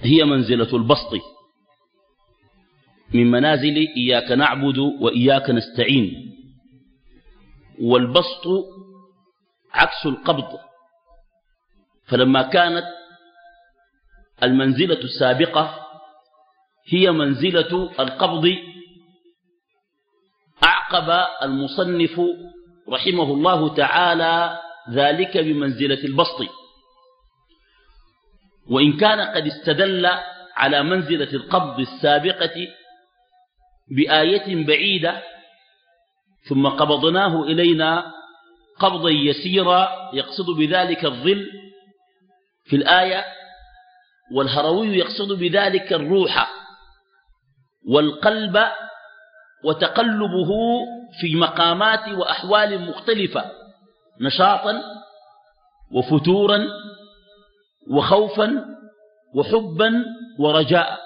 هي منزلة البسط. من منازل إياك نعبد وإياك نستعين. والبسط عكس القبض. فلما كانت المنزلة السابقة هي منزلة القبض أعقب المصنف رحمه الله تعالى ذلك بمنزلة البسط. وإن كان قد استدل على منزلة القبض السابقة بآية بعيدة ثم قبضناه إلينا قبضا يسيرا يقصد بذلك الظل في الآية والهروي يقصد بذلك الروح والقلب وتقلبه في مقامات وأحوال مختلفة نشاطا وفتورا وخوفا وحبا ورجاء.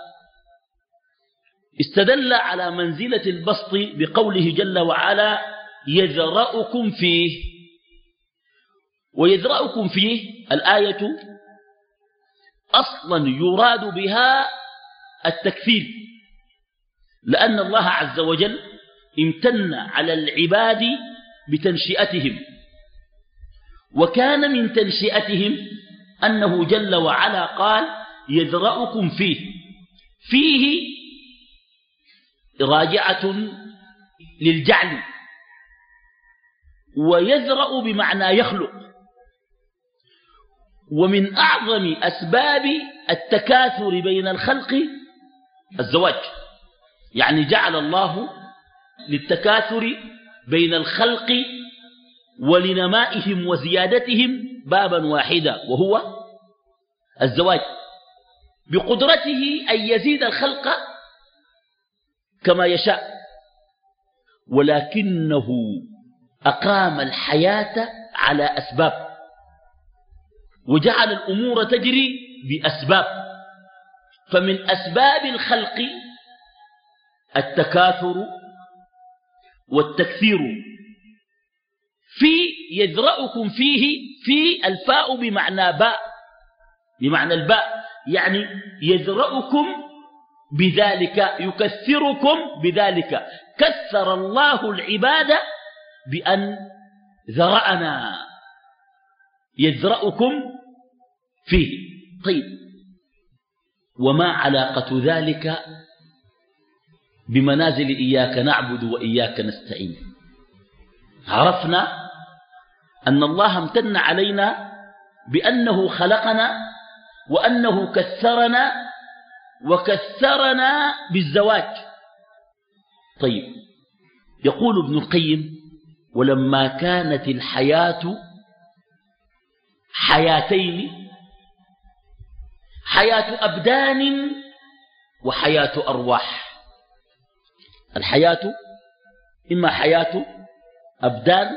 استدل على منزلة البسط بقوله جل وعلا يذرأكم فيه. ويذرأكم فيه الآية أصلا يراد بها التكثير لأن الله عز وجل امتن على العباد بتنشئتهم وكان من تنشئتهم أنه جل وعلا قال يذرأكم فيه. فيه راجعة للجعل ويذرأ بمعنى يخلق. ومن أعظم أسباب التكاثر بين الخلق الزواج. يعني جعل الله للتكاثر بين الخلق ولنمائهم وزيادتهم بابا واحدا وهو الزواج. بقدرته أن يزيد الخلق كما يشاء. ولكنه أقام الحياة على أسباب. وجعل الأمور تجري بأسباب. فمن أسباب الخلق التكاثر والتكثير. في يذرأكم فيه في الفاء بمعنى باء. بمعنى الباء. يعني يذرأكم بذلك يكثركم بذلك. كثر الله العباد بأن ذرأنا. يذرأكم فيه. طيب. وما علاقة ذلك بمنازل إياك نعبد وإياك نستعين؟ عرفنا أن الله امتن علينا بأنه خلقنا وأنه كثرنا وكثرنا بالزواج. طيب يقول ابن القيم ولما كانت الحياة حياتين حياة أبدان وحياة أرواح. الحياة إما حياة أبدان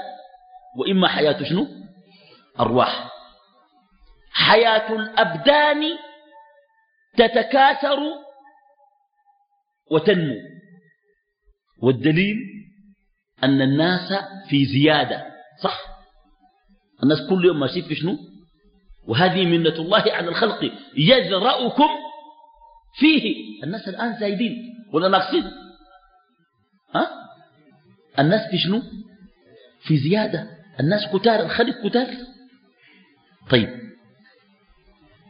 وإما حياة شنو؟ أرواح. حياة الأبدان تتكاثر وتنمو. والدليل أن الناس في زيادة صح؟ الناس كل يوم ماشيين في شنو؟ وهذه منة الله على الخلق. يذرأكم فيه. الناس الآن زايدين. ولا ناقصين؟ ها؟ الناس في شنو؟ في زيادة. الناس كتار الخلق كتار. طيب.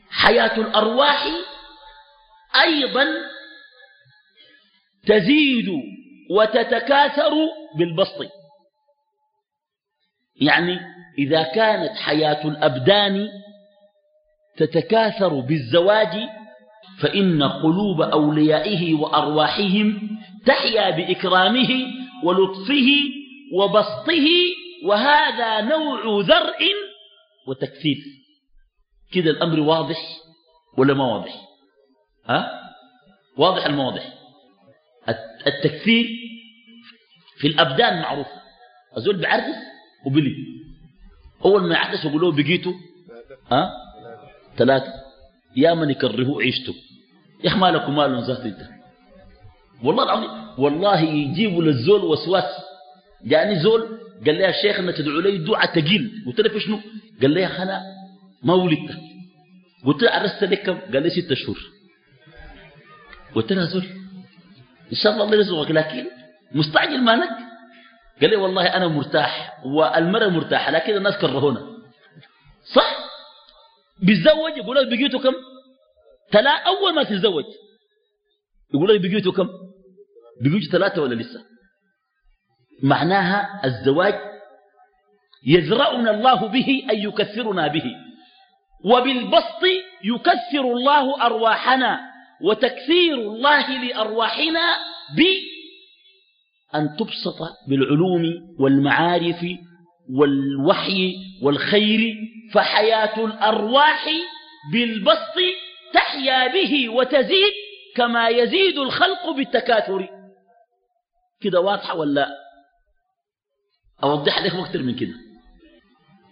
حياة الأرواح أيضا تزيد وتتكاثر بالبسط. يعني إذا كانت حياة الأبدان تتكاثر بالزواج فإن قلوب أوليائه وأرواحهم تحيا بإكرامه ولطفه وبسطه وهذا نوع ذرء وتكثير كده الأمر واضح ولا ما واضح؟ ها؟ واضح المواضح التكثير في الأبدان معروف. الزول بعرس وبلي أول ما يعرس يقول له بقيتوا. ها؟ ثلاثة. يا من يكرهوا عيشته. يا أخي مالك ومال ذات أنت. والله العظيم والله يجيبوا للزول وسواس. جاني زول قال لي يا شيخ أنك تدعو لي دعاء ثقيل قلت له في شنو؟ قال أخي أنا ما ولدت. قلت له عرست لك كم؟ قال لي ستة شهور. قلت له زول إن شاء الله الله يرزقك لكن مستعجل مالك قال لي والله أنا مرتاح والمرأة مرتاحة لكن الناس كرهونا. صح؟ بيتزوج؟ يقول لك بقيته كم؟ تلا أول ما تتزوج. يقول لك بقيته كم؟ بقيته ثلاثة ولا لسه؟ معناها الزواج يزرعنا الله به أن يكثرنا به. وبالبسط يكثر الله أرواحنا وتكثير الله لأرواحنا بأن تبسط بالعلوم والمعارف والوحي والخير فحياة الأرواح بالبسط تحيا به وتزيد كما يزيد الخلق بالتكاثر. كده واضحة ولا؟ أوضح لكم أكثر من كده.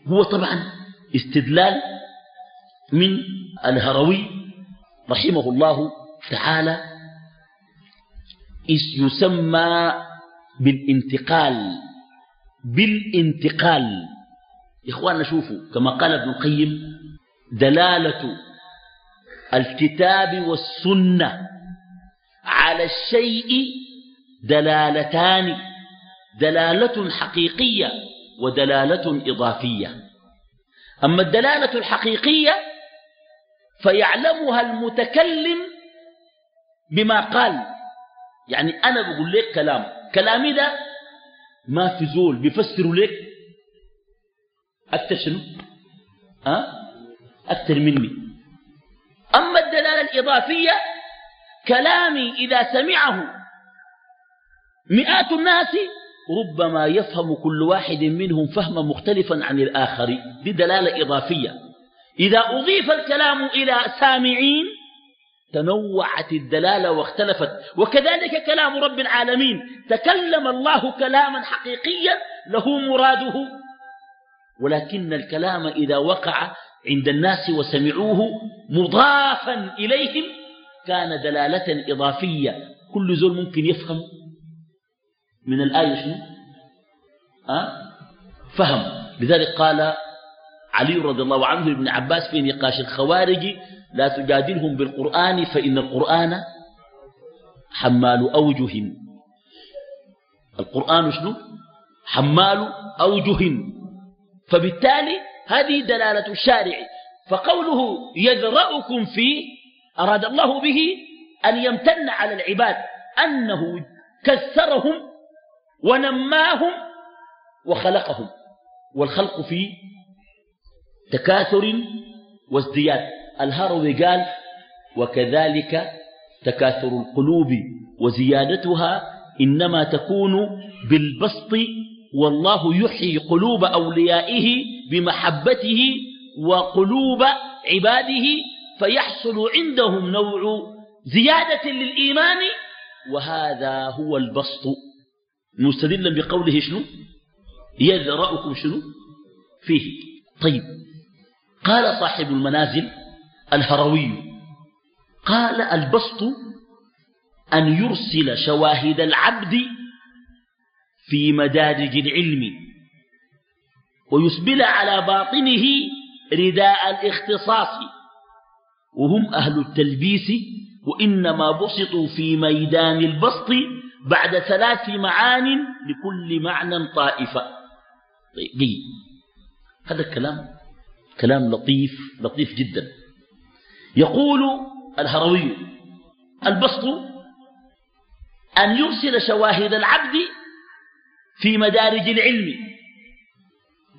هو طبعا استدلال من الهروي رحمه الله تعالى يسمى بالانتقال بالانتقال. إخواننا شوفوا كما قال ابن القيم دلالة الكتاب والسنة على الشيء دلالتان. دلالة حقيقية ودلالة إضافية. أما الدلالة الحقيقية فيعلمها المتكلم بما قال. يعني أنا بقول لك كلام. كلامي ده ما في زول بيفسر لك. أكثر شنو؟ أه؟ أكثر مني. أما الدلالة الإضافية كلامي إذا سمعه مئات الناس ربما يفهم كل واحد منهم فهما مختلفا عن الآخر بدلالة إضافية. إذا أضيف الكلام إلى سامعين تنوعت الدلالة واختلفت. وكذلك كلام رب العالمين. تكلم الله كلاما حقيقيا له مراده. ولكن الكلام إذا وقع عند الناس وسمعوه مضافا إليهم كان دلالة إضافية. كل زول ممكن يفهم من الآية شنو؟ أه؟ فهم. لذلك قال علي رضي الله عنه ابن عباس في نقاش الخوارج لا تجادلهم بالقرآن فإن القرآن حمال أوجه. القرآن شنو؟ حمال أوجه. فبالتالي هذه دلالة الشارع. فقوله يذرأكم فيه أراد الله به أن يمتن على العباد أنه كثرهم ونماهم وخلقهم والخلق في تكاثر وازدياد. الهروي قال وكذلك تكاثر القلوب وزيادتها إنما تكون بالبسط والله يحيي قلوب أوليائه بمحبته وقلوب عباده فيحصل عندهم نوع زيادة للإيمان وهذا هو البسط. مستدلا بقوله شنو؟ يذرأكم شنو؟ فيه. طيب. قال صاحب المنازل الهروي قال البسط أن يرسل شواهد العبد في مدارج العلم ويسبل على باطنه رداء الاختصاص وهم أهل التلبيس وإنما بسطوا في ميدان البسط بعد ثلاث معان لكل معنى طائفة. طيب هذا الكلام كلام لطيف لطيف جدا. يقول الهروي البسط أن يرسل شواهد العبد في مدارج العلم.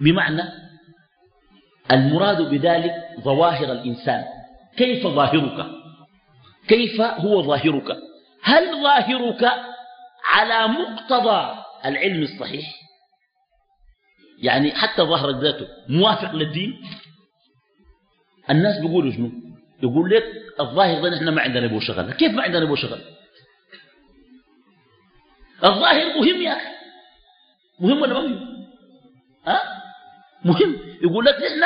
بمعنى المراد بذلك ظواهر الإنسان. كيف ظاهرك؟ كيف هو ظاهرك؟ هل ظاهرك على مقتضى العلم الصحيح. يعني حتى ظهرك ذاته موافق للدين. الناس بيقولوا شنو؟ يقول لك الظاهر ده نحن ما عندنا به شغل. كيف ما عندنا به شغل؟ الظاهر مهم يا أخي. مهم ولا مهم؟ ها؟ مهم. يقول لك نحن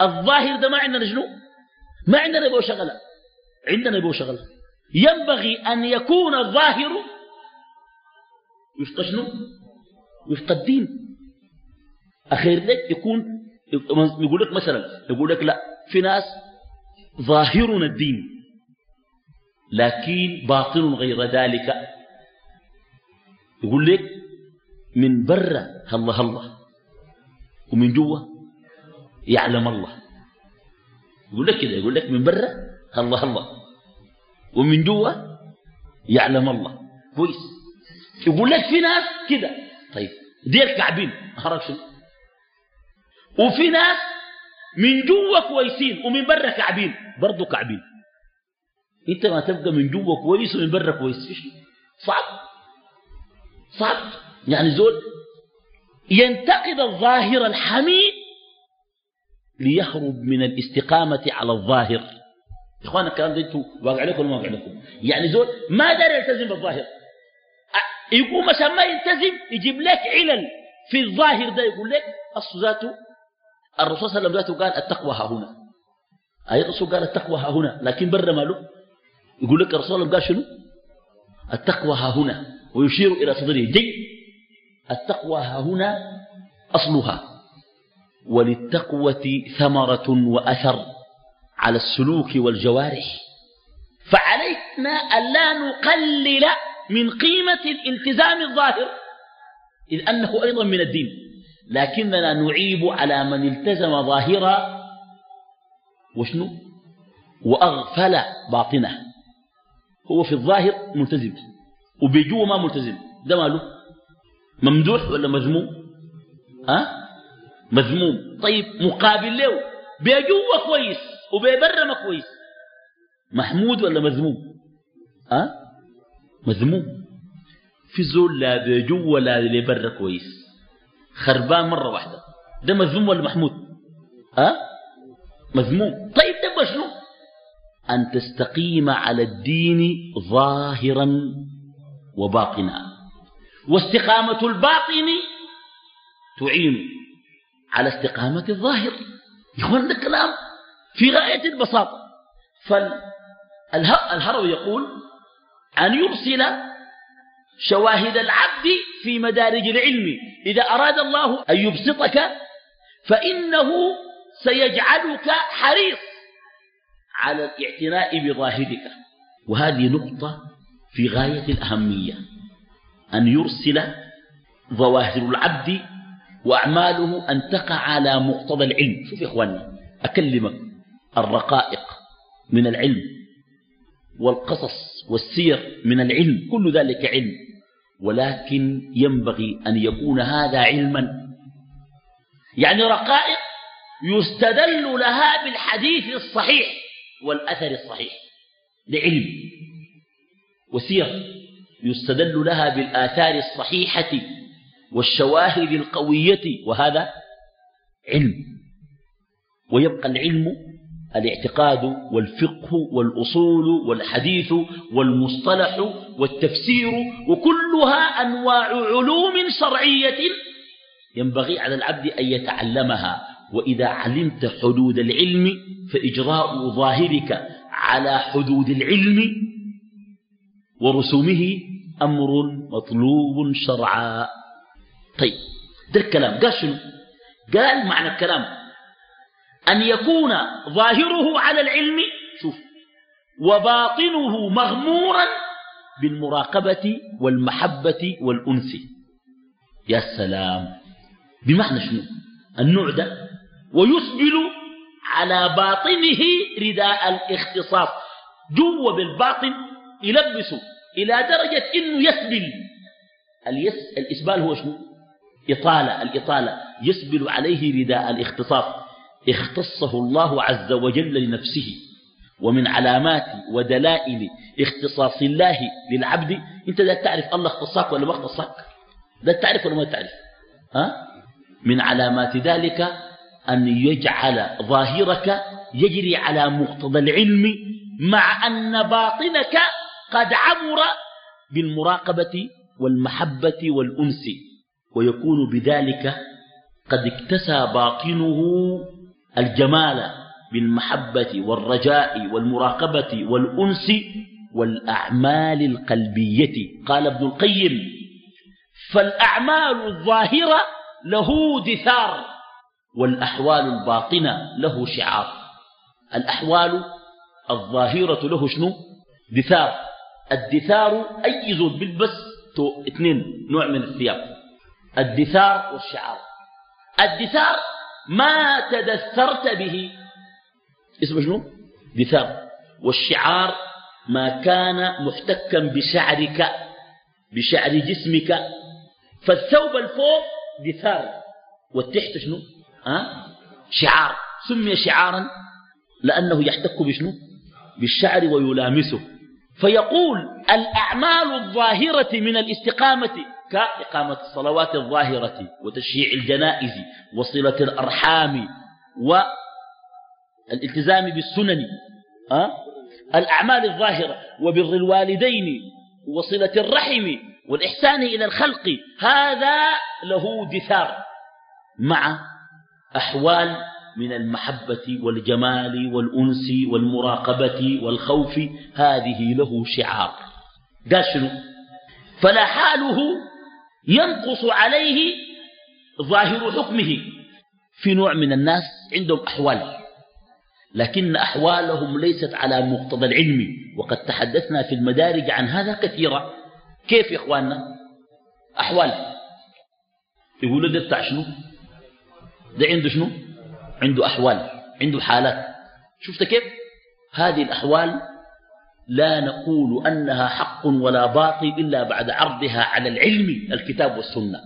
الظاهر ده ما عندنا شنو؟ ما عندنا به شغل. عندنا به شغل. ينبغي أن يكون الظاهر وفق شنو وفق الدين أخير لك يكون يقول لك مثلا يقول لك لا في ناس ظاهرنا الدين لكن باطن غير ذلك. يقول لك من برا الله الله ومن جوا يعلم الله. يقول لك كده يقول لك من برا الله الله ومن جوا يعلم الله. كويس. يقول لك في ناس كده. طيب دير كعبين هرب وفي ناس من جوا كويسين ومن برا كعبين برضه كعبين. انت ما تبقى من جوا كويس ومن برا كويس صعب. صعب. يعني زول ينتقد الظاهر الحميد ليهرب من الاستقامة على الظاهر. إخوانا الكلام ده أنتوا واقع لكم ولا واقع لكم؟ يعني زول ما دار يلتزم بالظاهر. يقول مثلا ما يلتزم يجيب لك علل. في الظاهر ده يقول لك أصل ذاته الرسول صلى الله عليه وسلم ذاته قال التقوى ها هنا. أي الرسول قال التقوى ها هنا لكن بر ماله يقول لك الرسول قال شنو؟ التقوى ها هنا ويشير إلى صدره. جي التقوى ها هنا أصلها. وللتقوى ثمرة وأثر على السلوك والجوارح. فعلينا ألا نقلل من قيمة الالتزام الظاهر إذ أنه أيضا من الدين. لكننا نعيب على من التزم ظاهرا. وشنو؟ وأغفل باطنه. هو في الظاهر ملتزم وبيجوه ما ملتزم. ده ماله؟ ممدوح ولا مذموم؟ ها؟ مذموم. طيب مقابل له. بيجوه كويس وبيبرم كويس. محمود ولا مذموم؟ ها؟ مذموم. في زول لا بيجو ولا لبر كويس خربان مرة واحدة. ده مذموم ولا محمود؟ ها؟ مذموم. طيب ده شنو؟ أن تستقيم على الدين ظاهرا وباطنا. واستقامة الباطن تعين على استقامة الظاهر. يقول ده كلام في غاية البساطة. فالهروي يقول أن يرسل شواهد العبد في مدارج العلم. إذا أراد الله أن يبسطك فإنه سيجعلك حريص على الاعتناء بظاهرك. وهذه نقطة في غاية الأهمية. أن يرسل ظواهر العبد وأعماله أن تقع على مقتضى العلم. شوف يا إخواني أكلمك الرقائق من العلم. والقصص والسير من العلم كل ذلك علم. ولكن ينبغي أن يكون هذا علما. يعني رقائق يستدل لها بالحديث الصحيح والأثر الصحيح لعلم. وسير يستدل لها بالآثار الصحيحة والشواهد القوية وهذا علم. ويبقى العلم الاعتقاد والفقه والأصول والحديث والمصطلح والتفسير وكلها أنواع علوم شرعية ينبغي على العبد أن يتعلمها. وإذا علمت حدود العلم فإجراء ظاهرك على حدود العلم ورسومه أمر مطلوب شرعا. طيب ده الكلام. قال شنو؟ قال معنى الكلام. أن يكون ظاهره على العلم شوف وباطنه مغمورا بالمراقبة والمحبة والأنس. يا سلام! بمعنى شنو؟ النوع ده. ويسبل على باطنه رداء الاختصاص. جوا بالباطن يلبسه إلى درجة إنه يسبل. اليس الإسبال هو شنو؟ إطالة الإطالة. يسبل عليه رداء الاختصاص. اختصه الله عز وجل لنفسه ومن علامات ودلائل اختصاص الله للعبد. انت لا تعرف الله اختصاك ولا ما اختصاك. لا تعرف ولا ما تعرف. ها؟ من علامات ذلك أن يجعل ظاهرك يجري على مقتضى العلم مع أن باطنك قد عمر بالمراقبة والمحبة والأنس ويكون بذلك قد اكتسى باطنه الجمال بالمحبة والرجاء والمراقبة والأنس والأعمال القلبية. قال ابن القيم فالأعمال الظاهرة له دثار والأحوال الباطنة له شعار. الأحوال الظاهرة له شنو؟ دثار. الدثار أي زول بيلبس اثنين نوع من الثياب. الدثار والشعار. الدثار ما تدثرت به. اسمه شنو؟ دثار. والشعار ما كان محتكا بشعرك بشعر جسمك. فالثوب الفوق دثار. والتحت شنو؟ ها؟ شعار. سمي شعارا لأنه يحتك بشنو؟ بالشعر ويلامسه. فيقول الأعمال الظاهرة من الاستقامة كإقامة الصلوات الظاهرة وتشييع الجنائز وصلة الأرحام والالتزام بالسنن؟ الأعمال الظاهرة وبر الوالدين وصلة الرحم والإحسان إلى الخلق هذا له دثار مع أحوال من المحبة والجمال والأنس والمراقبة والخوف هذه له شعار قال شنو فلا حاله ينقص عليه ظاهر حكمه. في نوع من الناس عندهم أحوال لكن أحوالهم ليست على مقتضى العلم. وقد تحدثنا في المدارج عن هذا كثيرا. كيف يا إخواننا؟ أحوال. يقولوا ده بتاع شنو؟ ده عنده شنو؟ عنده أحوال عنده حالات. شفت كيف؟ هذه الأحوال لا نقول أنها حق ولا باطل إلا بعد عرضها على العلم الكتاب والسنة.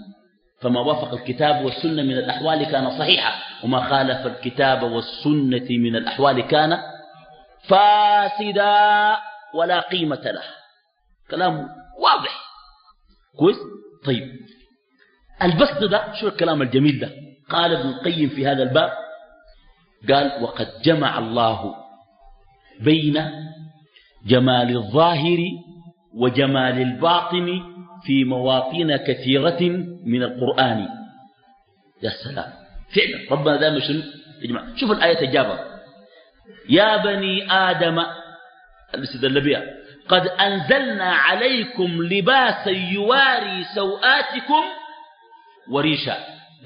فما وافق الكتاب والسنة من الأحوال كان صحيحا وما خالف الكتاب والسنة من الأحوال كان فاسدا ولا قيمة له. كلام واضح. كويس؟ طيب. البسط ده شو الكلام الجميل ده؟ قال ابن القيم في هذا الباب قال وقد جمع الله بين جمال الظاهر وجمال الباطن في مواطن كثيرة من القرآن. يا سلام. فعلا. ربنا دائما شنو يجمع شوف الآية الجابة يا بني آدم قد أنزلنا عليكم لباسا يواري سوآتكم وريشا.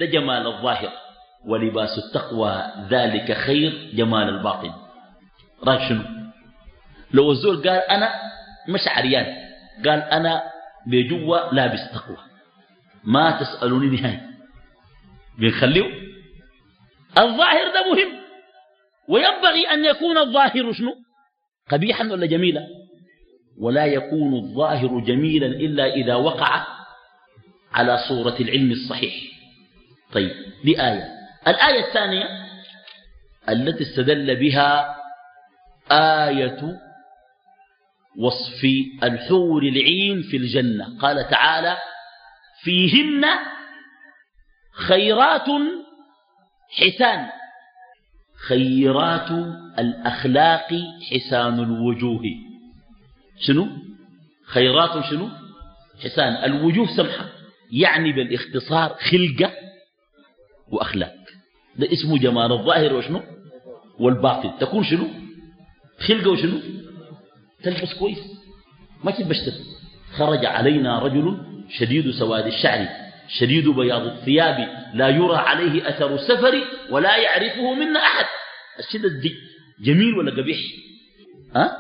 ده جمال الظاهر. ولباس التقوى ذلك خير جمال الباطن. رايك شنو؟ لو الزول قال أنا مش عريان قال أنا بجوا لابس تقوى. ما تسألوني نهاية بنخليه الظاهر ده مهم. وينبغي أن يكون الظاهر شنو؟ قبيحا ولا جميلا؟ ولا يكون الظاهر جميلا إلا إذا وقع على صورة العلم الصحيح. طيب دي آية. الآية الثانية التي استدل بها آية وصف الحور العين في الجنة. قال تعالى فيهن خيرات حسان. خيرات الأخلاق حسان الوجوه. شنو؟ خيرات شنو؟ حسان. الوجوه سمحة. يعني بالاختصار خلقة وأخلاق. ده اسمه جمال الظاهر وشنو؟ والباطن. تكون شنو؟ خلقة وشنو؟ تلبس كويس. ما تبشتت خرج علينا رجل شديد سواد الشعر شديد بياض الثياب لا يرى عليه أثر السفر ولا يعرفه منا أحد. الشدة دي جميل ولا قبيح؟ ها؟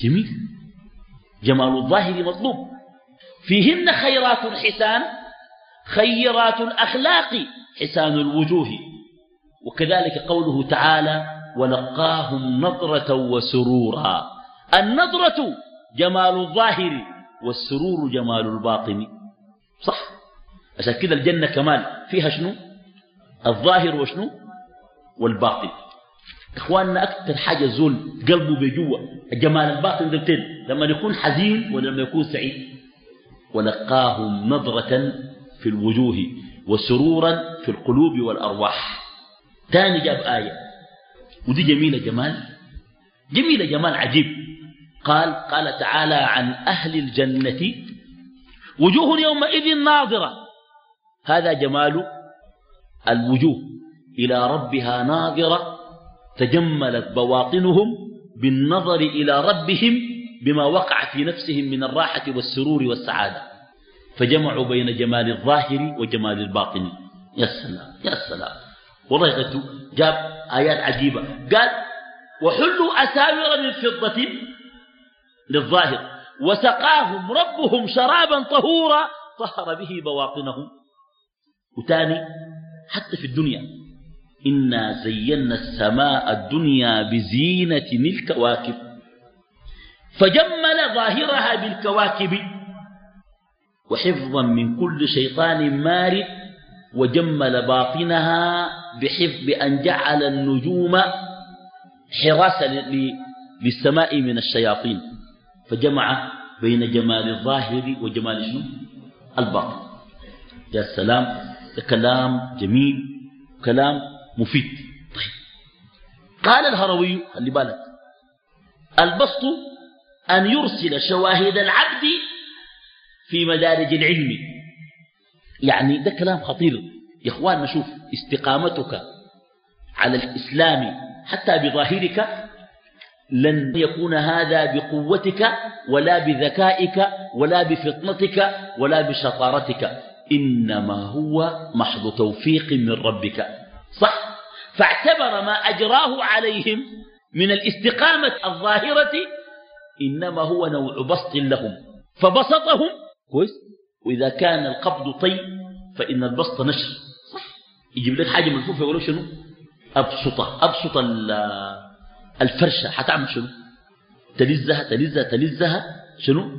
جميل. جمال الظاهر مطلوب. فيهن خيرات حسان خيرات الأخلاق حسان الوجوه. وكذلك قوله تعالى ولقاهم نظرة وسرورا النظرة جمال الظاهر والسرور جمال الباطن. صح. عشان كده الجنة كمال فيها شنو؟ الظاهر وشنو؟ والباطن. إخواننا أكثر حاجة زول قلبه بجوا جمال الباطن دلتين لما يكون حزين ولما يكون سعيد. ولقاهم نظرة في الوجوه وسرورا في القلوب والأرواح. تاني جاب آية. ودي جميلة جمال. جميلة جمال عجيب. قال قال تعالى عن أهل الجنة وجوه يومئذ ناظرة. هذا جمال الوجوه. إلى ربها ناظرة. تجملت بواطنهم بالنظر إلى ربهم بما وقع في نفسهم من الراحة والسرور والسعادة. فجمعوا بين جمال الظاهر وجمال الباطن. يا سلام يا سلام. والله جاب آيات عجيبة. قال وحلوا أساور من فضة للظاهر. وسقاهم ربهم شرابا طهورا طهر به بواطنهم وتاني حتى في الدنيا إنا زينا السماء الدنيا بزينة الكواكب. فجمل ظاهرها بالكواكب وحفظا من كل شيطان مارد وجمل باطنها بحفظ بأن جعل النجوم حراسة للسماء من الشياطين. فجمع بين جمال الظاهر وجمال شنو؟ الباطن. يا سلام ده كلام جميل كلام مفيد. طيب. قال الهروي خلي بالك البسط أن يرسل شواهد العبد في مدارج العلم. يعني ده كلام خطير. يا إخوان نشوف استقامتك على الإسلام حتى بظاهرك لن يكون هذا بقوتك ولا بذكائك ولا بفطنتك ولا بشطارتك. إنما هو محض توفيق من ربك. صح؟ فاعتبر ما أجراه عليهم من الاستقامة الظاهرة إنما هو نوع بسط لهم. فبسطهم كويس؟ وإذا كان القبض طي فإن البسط نشر. صح؟ يجيب لك حاجة ملفوفة يقولوا شنو؟ أبسط أبسط الفرشة. حتعمل شنو؟ تلزها تلزها تلزها شنو؟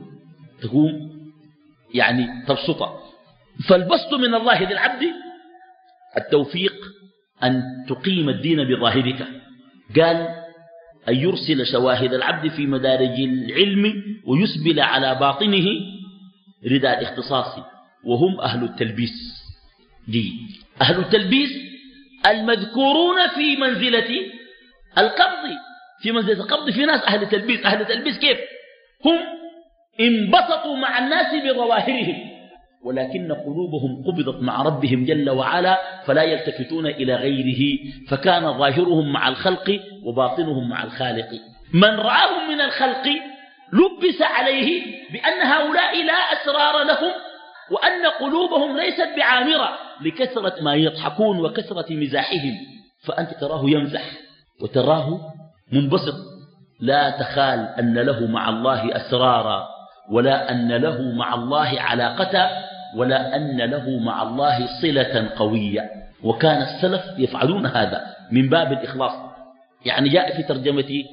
تقوم يعني تبسطها. فالبسط من الله للعبد التوفيق أن تقيم الدين بظاهرك. قال أن يرسل شواهد العبد في مدارج العلم ويسبل على باطنه رداء الاختصاص. وهم أهل التلبيس. دي أهل التلبيس المذكورون في منزلة القبض. في منزلة القبض في ناس أهل تلبيس. أهل تلبيس كيف؟ هم انبسطوا مع الناس بظواهرهم. ولكن قلوبهم قبضت مع ربهم جل وعلا فلا يلتفتون إلى غيره. فكان ظاهرهم مع الخلق وباطنهم مع الخالق. من رآهم من الخلق لبس عليه بأن هؤلاء لا أسرار لهم وأن قلوبهم ليست بعامرة لكثرة ما يضحكون وكثرة مزاحهم. فأنت تراه يمزح. وتراه منبسط. لا تخال أن له مع الله أسرارا ولا أن له مع الله علاقة ولا أن له مع الله صلة قوية. وكان السلف يفعلون هذا من باب الإخلاص. يعني جاء في ترجمة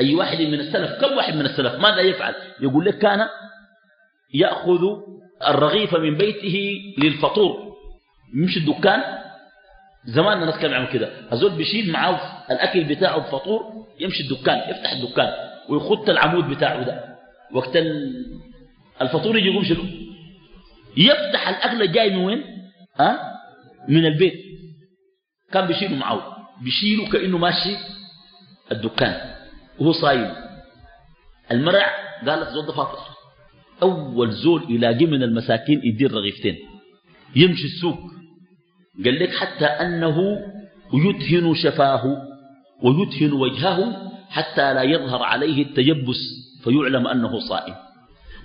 أي واحد من السلف كم واحد من السلف؟ ماذا يفعل؟ يقول لك كان يأخذ الرغيف من بيته للفطور. يمشي الدكان؟ زمان الناس كانوا يعملوا كده. الزول بيشيل معاه الأكل بتاعه الفطور يمشي الدكان يفتح الدكان ويخط العمود بتاعه ده. وقت الفطور يجي يقوم شنو؟ يفتح الأكل جاي من وين؟ أه؟ من البيت. كان بيشيله معه بيشيله كأنه ماشي الدكان. وهو صايم. المرع قالت زول ده فاطر. أول زول يلاقي من المساكين يدير رغيفتين. يمشي السوق. قال لك حتى أنه يدهن شفاه ويدهن وجهه حتى لا يظهر عليه التيبس فيعلم أنه صائم.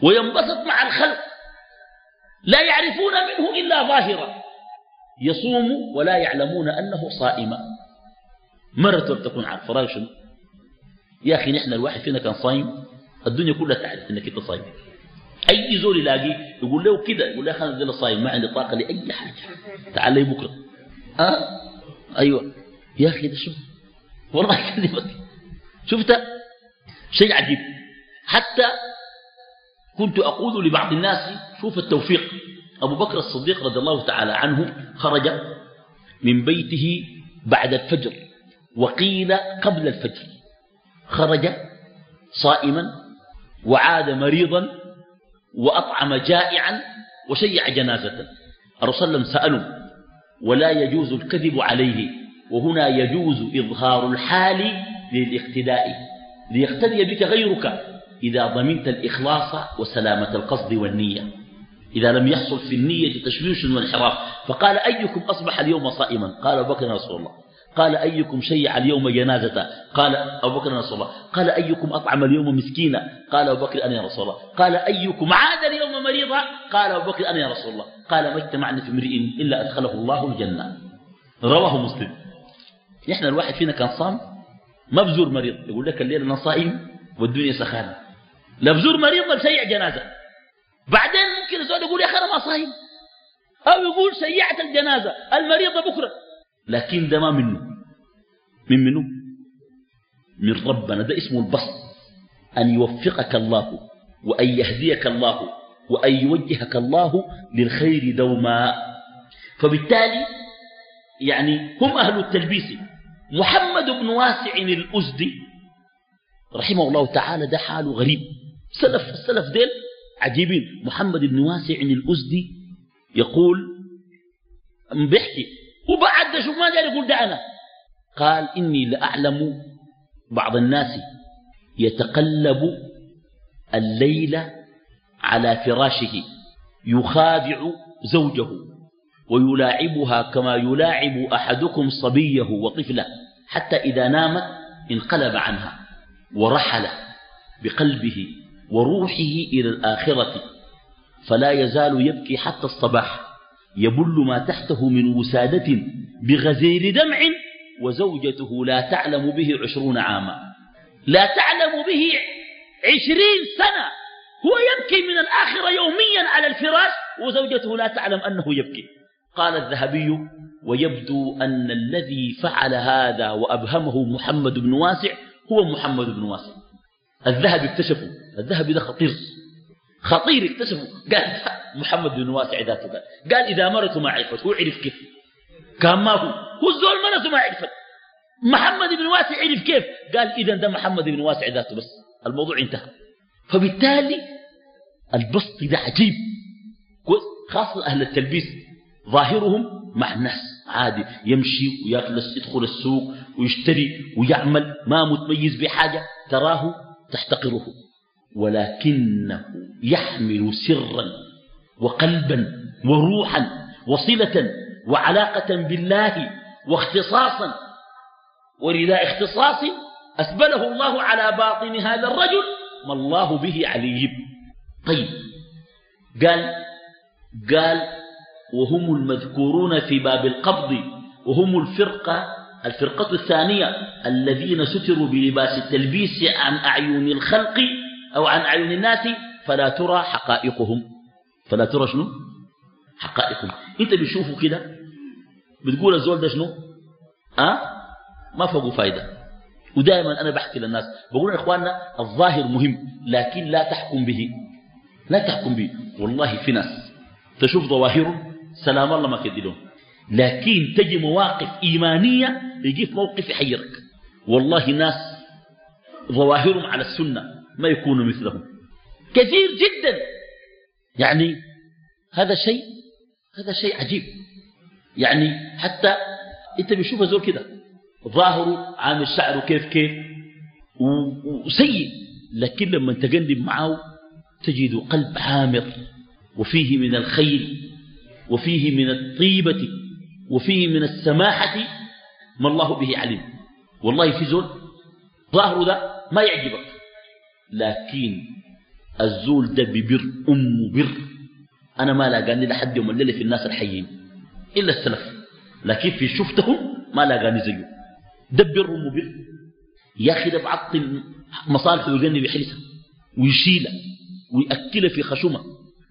وينبسط مع الخلق لا يعرفون منه إلا ظاهرا. يصوم ولا يعلمون أنه صائم مرة تكون رأي شنو؟ يا أخي نحن الواحد فينا كان صايم الدنيا كلها تعرف أنك أنت صايم. أي زول يلاقي يقول له كده يقول له أنا ذل صايم ما عندي طاقة لأي حاجة. تعال لي بكرة. أه؟ أيوة. يا أخي ده شو والله كذبك شفت؟ شيء عجيب. حتى كنت أقول لبعض الناس شوف التوفيق. أبو بكر الصديق رضي الله تعالى عنه خرج من بيته بعد الفجر وقيل قبل الفجر. خرج صائما وعاد مريضا وأطعم جائعا وشيع جنازة. الرسول وسلم سأله ولا يجوز الكذب عليه؟ وهنا يجوز إظهار الحال للاقتداء. ليقتدي بك غيرك إذا ضمنت الإخلاص وسلامة القصد والنية. إذا لم يحصل في النية تشويش وانحراف. فقال أيكم أصبح اليوم صائما؟ قال بكر رسول الله. قال أيكم شيع اليوم جنازة؟ قال أبو بكر يا رسول الله. قال أيكم أطعم اليوم مسكينا قال أبو بكر أنا يا رسول الله. قال أيكم عاد اليوم مريضا؟ قال أبو بكر أنا يا رسول الله. قال ما اجتمعنا في امرئ إلا أدخله الله الجنة. رواه مسلم. إحنا الواحد فينا كان صام ما بزور مريض. يقول لك الليلة أنا صائم والدنيا سخانة. لا بزور مريض ولا شيع جنازة. بعدين ممكن الزول يقول يا أخي أنا ما صايم. أو يقول شيعت الجنازة. المريض بكرة لكن ده ما منه. من منه؟ من ربنا. ده اسمه البسط. أن يوفقك الله وأن يهديك الله وأن يوجهك الله للخير دوما. فبالتالي يعني هم أهل التلبيس. محمد بن واسع الأزدي رحمه الله تعالى ده حاله غريب. سلف السلف ديل عجيبين. محمد بن واسع الأزدي يقول بيحكي وبعد شوف ما قال يقول ده أنا. قال إني لأعلم بعض الناس يتقلب الليل على فراشه يخادع زوجه ويلاعبها كما يلاعب أحدكم صبيه وطفله حتى إذا نامت انقلب عنها ورحل بقلبه وروحه إلى الآخرة فلا يزال يبكي حتى الصباح. يبل ما تحته من وسادة بغزير دمع وزوجته لا تعلم به عشرون عاما. لا تعلم به عشرين سنة. هو يبكي من الآخرة يوميا على الفراش وزوجته لا تعلم أنه يبكي. قال الذهبي ويبدو أن الذي فعل هذا وأبهمه محمد بن واسع هو محمد بن واسع. الذهب اكتشفه الذهب ده خطير. خطير اكتشفه قال محمد بن واسع ذاته قال قال إذا مرته ما عرفت. هو عرف كيف؟ كان ما هو. هو الزول مرته ما عرفت. محمد بن واسع عرف كيف؟ قال إذا ده محمد بن واسع ذاته بس. الموضوع انتهى. فبالتالي البسط ده عجيب. خاصة أهل التلبيس. ظاهرهم مع الناس عادي. يمشي ويجلس يدخل السوق ويشتري ويعمل. ما متميز بحاجة. تراه تحتقره. ولكنه يحمل سرا وقلبا وروحا وصلة وعلاقة بالله واختصاصا. ورداء اختصاص أسبله الله على باطن هذا الرجل ما الله به عليم. طيب قال قال وهم المذكورون في باب القبض وهم الفرقة الفرقة الثانية الذين ستروا بلباس التلبيس عن أعين الخلق أو عن أعين الناس فلا ترى حقائقهم. فلا ترى شنو؟ حقائقهم. إنت بتشوفوا كده بتقول الزول ده شنو؟ أه؟ ما فوقه فايدة. ودائما أنا بحكي للناس بقول يا إخواننا الظاهر مهم لكن لا تحكم به. لا تحكم به. والله في ناس تشوف ظواهرهم سلام الله ما كدي لهم لكن تجي مواقف إيمانية يجي في موقف يحيرك. والله ناس ظواهرهم على السنة. ما يكونوا مثلهم. كثير جدا. يعني هذا شيء هذا شيء عجيب. يعني حتى أنت بتشوف زول كده. ظاهره عامل شعره كيف كيف وسيء. لكن لما تقلب معه تجد قلب عامر. وفيه من الخير وفيه من الطيبة وفيه من السماحة. ما الله به عليم. والله في زول ظاهره ده ما يعجبك لكن الزول ده ببر أم بر. أنا ما لاقاني لحد يوم الليلة في الناس الحيين إلا السلف. لكن في شفتهم ما لاقاني زيه. ده بر أم بر. يا أخي ده بعطل مصالحه ويجنب بحلسة ويشيلها ويأكلها في خشمة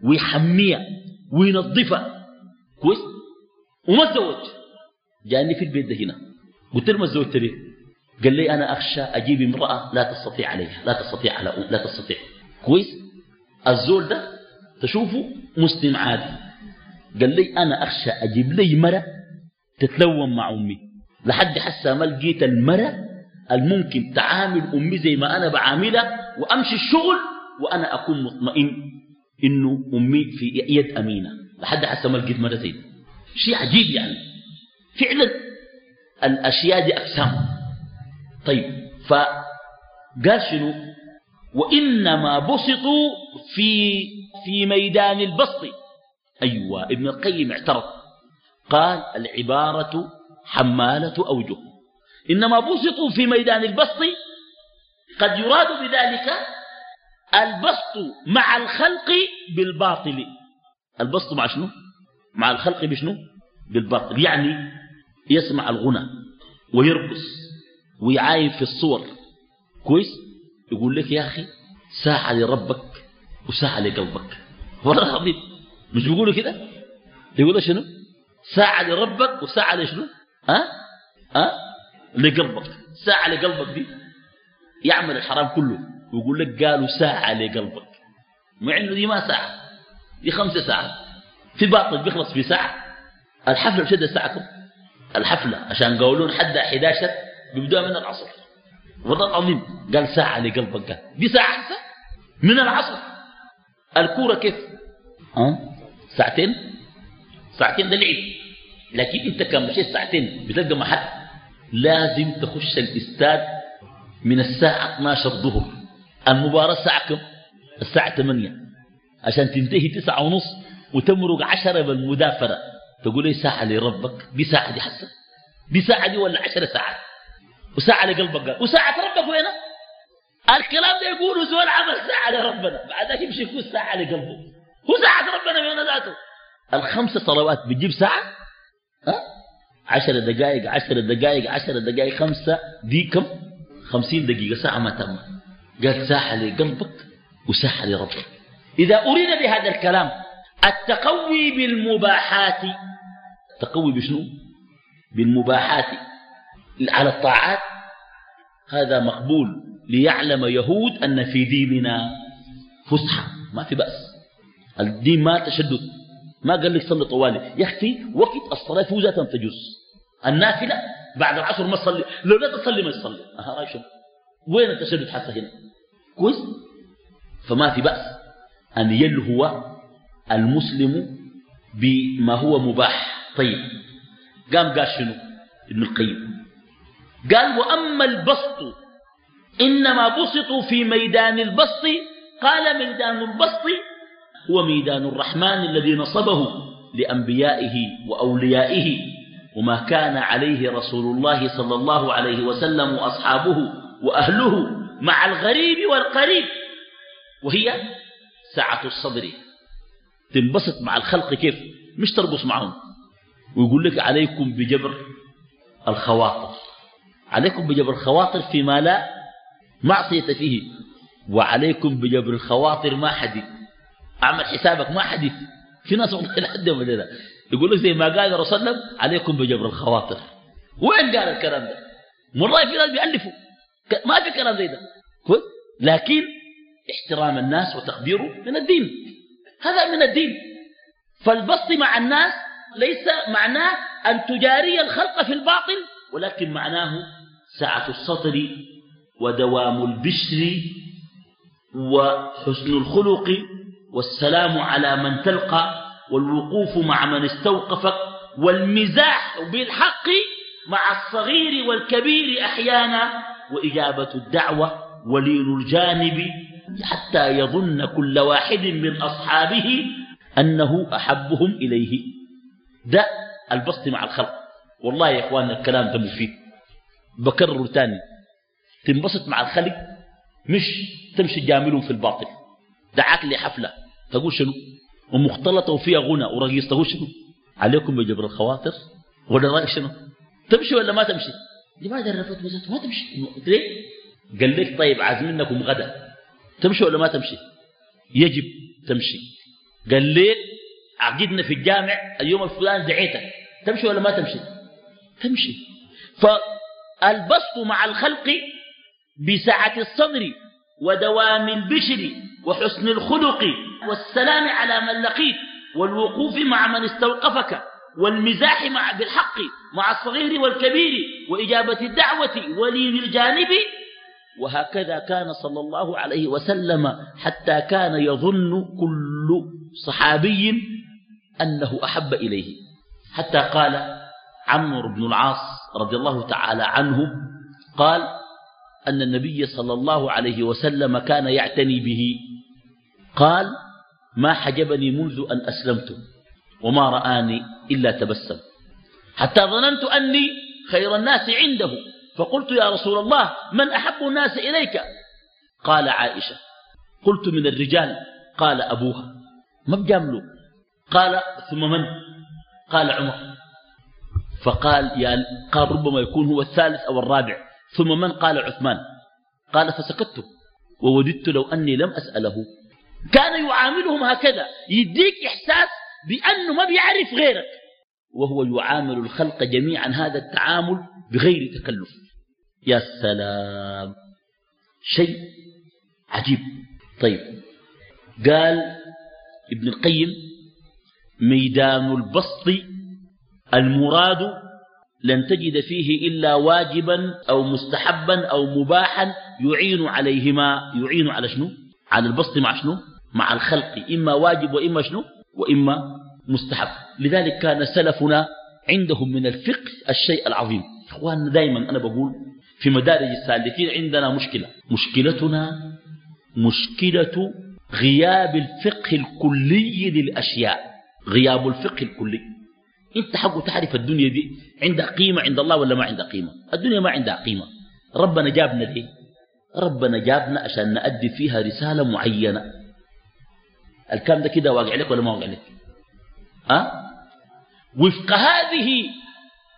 ويحميها وينظفها. كويس؟ وما تزوج جاني في البيت ده هنا. قلت له ما تزوجت ليه؟ قال لي أنا أخشى أجيب امرأة لا تستطيع عليها لا تستطيع على لا تستطيع. كويس؟ الزول ده تشوفه مسلم عادي. قال لي أنا أخشى أجيب لي مرة تتلوم مع أمي. لحد حسا ما لقيت المرة الممكن تعامل أمي زي ما أنا بعاملها وأمشي الشغل وأنا أكون مطمئن إنه أمي في يد أمينة. لحد حسا ما لقيت مرة زي شيء عجيب يعني. فعلا الأشياء دي أقسام. طيب فقال شنو وإنما بسطوا في في ميدان البسط. أيوة ابن القيم اعترض. قال العبارة حمالة أوجه. إنما بسطوا في ميدان البسط. قد يراد بذلك البسط مع الخلق بالباطل. البسط مع شنو؟ مع الخلق بشنو؟ بالباطل. يعني يسمع الغنى ويرقص. ويعاين في الصور. كويس؟ يقول لك يا أخي ساعة لربك وساعة لقلبك. والله العظيم مش بيقولوا كده؟ يقولوا شنو؟ ساعة لربك وساعة لشنو؟ ها؟ ها؟ لقلبك. ساعة لقلبك دي يعمل الحرام كله. ويقول لك قالوا ساعة لقلبك. مع إنه دي ما ساعة دي خمسة ساعات. في باطل بيخلص في ساعة. الحفلة بشدة الساعة كم؟ الحفلة عشان قولون حد 11 بيبدأ من العصر. والله العظيم قال ساعة لقلبك. قال دي ساعة من العصر. الكورة كيف؟ ها؟ ساعتين. ساعتين ده العيد. لكن أنت كان مشيت ساعتين بتلقى محل لازم تخش الاستاد من الساعة 12 ظهر. المباراة الساعة كم؟ الساعة 8 عشان تنتهي تسعة ونص وتمرق عشرة بالمدافرة. تقول لي ساعة لربك. دي ساعة دي حسن. دي ساعة دي ولا عشرة ساعات؟ وساعة لقلبك قال وساعة ربك وينه؟ الكلام ده يقوله زول عمل ساعة لربنا بعدها يمشي يكون ساعة لقلبه هو ساعة ربنا وين ذاته؟ الخمس صلوات بتجيب ساعة؟ ها؟ عشر دقائق عشر دقائق عشر دقائق خمسة دي كم؟ خمسين دقيقة ساعة ما تم. قال ساعة لقلبك وساعة لربك إذا أريد بهذا الكلام التقوي بالمباحات. التقوي بشنو؟ بالمباحات. على الطاعات هذا مقبول ليعلم يهود أن في ديننا فسحة ما في بأس. الدين ما تشدد ما قال لك صلي طوالي. يكفي وقت الصلاة فوزة تجوز. النافلة بعد العصر ما تصلي. لو لا تصلي ما تصلي أها رأي شو؟ وين التشدد حتى هنا؟ كويس؟ فما في بأس. أن يلهو المسلم بما هو مباح. طيب قام قال شنو؟ ابن القيم. قال وأما البسط إنما بسطوا في ميدان البسط. قال ميدان البسط هو ميدان الرحمن الذي نصبه لأنبيائه وأوليائه وما كان عليه رسول الله صلى الله عليه وسلم وأصحابه وأهله مع الغريب والقريب. وهي سعة الصدر تنبسط مع الخلق كيف؟ مش ترقص معهم. ويقول لك عليكم بجبر الخواطر. عليكم بجبر الخواطر فيما لا معصية فيه وعليكم بجبر الخواطر ما حدث أعمل حسابك ما حدث في ناس والله لحد الليلة يقول لك زي ما قال الرسول صلى الله عليه وسلم عليكم بجبر الخواطر. وين قال الكلام ده؟ والله في ناس بيألفوا. ما في كلام زي ده. لكن احترام الناس وتقديره من الدين. هذا من الدين. فالبسط مع الناس ليس معناه أن تجاري الخلق في الباطل ولكن معناه سعة السطر ودوام البشر وحسن الخلق والسلام على من تلقى والوقوف مع من استوقفك والمزاح بالحق مع الصغير والكبير أحيانا وإجابة الدعوة ولين الجانب حتى يظن كل واحد من أصحابه أنه أحبهم إليه. ده البسط مع الخلق. والله يا إخواننا الكلام ده مفيد بكرر تاني تنبسط مع الخلق مش تمشي جاملهم في الباطل. دعاك لحفلة. تقول شنو؟ ومختلطة وفيها غنى ورقيص تقول شنو؟ عليكم بجبر الخواطر. ولا رأيك شنو؟ تمشي ولا ما تمشي؟ لماذا رفضت وزت ما تمشي. ليه؟ قال لك طيب عازمينكم غدا. تمشي ولا ما تمشي؟ يجب تمشي. قال لي عقدنا في الجامع اليوم الفلان دعيتك تمشي ولا ما تمشي؟ تمشي. فالبسط مع الخلق بسعة الصدر ودوام البشر وحسن الخلق والسلام على من لقيت والوقوف مع من استوقفك والمزاح مع بالحق مع الصغير والكبير وإجابة الدعوة ولين الجانب وهكذا كان صلى الله عليه وسلم حتى كان يظن كل صحابي أنه أحب إليه حتى قال عمرو بن العاص رضي الله تعالى عنه قال أن النبي صلى الله عليه وسلم كان يعتني به. قال ما حجبني منذ أن أسلمت وما رآني إلا تبسم. حتى ظننت أني خير الناس عنده. فقلت يا رسول الله من أحب الناس إليك؟ قال عائشة. قلت من الرجال قال أبوها. ما بجامله قال ثم من؟ قال عمر. فقال يا قال ربما يكون هو الثالث أو الرابع. ثم من؟ قال عثمان. قال فسكت ووددت لو أني لم أسأله. كان يعاملهم هكذا. يديك إحساس بأنه ما بيعرف غيرك. وهو يعامل الخلق جميعا. هذا التعامل بغير تكلف. يا سلام. شيء عجيب. طيب. قال ابن القيم ميدان البسط المراد لن تجد فيه إلا واجبا أو مستحبا أو مباحا يعين عليهما. يعين على شنو؟ على البسط مع شنو؟ مع الخلق. إما واجب وإما شنو؟ وإما مستحب. لذلك كان سلفنا عندهم من الفقه الشيء العظيم. إخواننا دائما أنا بقول في مدارج السالكين عندنا مشكلة. مشكلتنا مشكلة غياب الفقه الكلي للأشياء. غياب الفقه الكلي. انت حقه تعرف الدنيا دي عندها قيمة عند الله ولا ما عندها قيمة؟ الدنيا ما عندها قيمة. ربنا جابنا ليه؟ ربنا جابنا عشان نأدي فيها رسالة معينة. الكلام ده كده واقع لك ولا ما واقع لك؟ أه؟ وفق هذه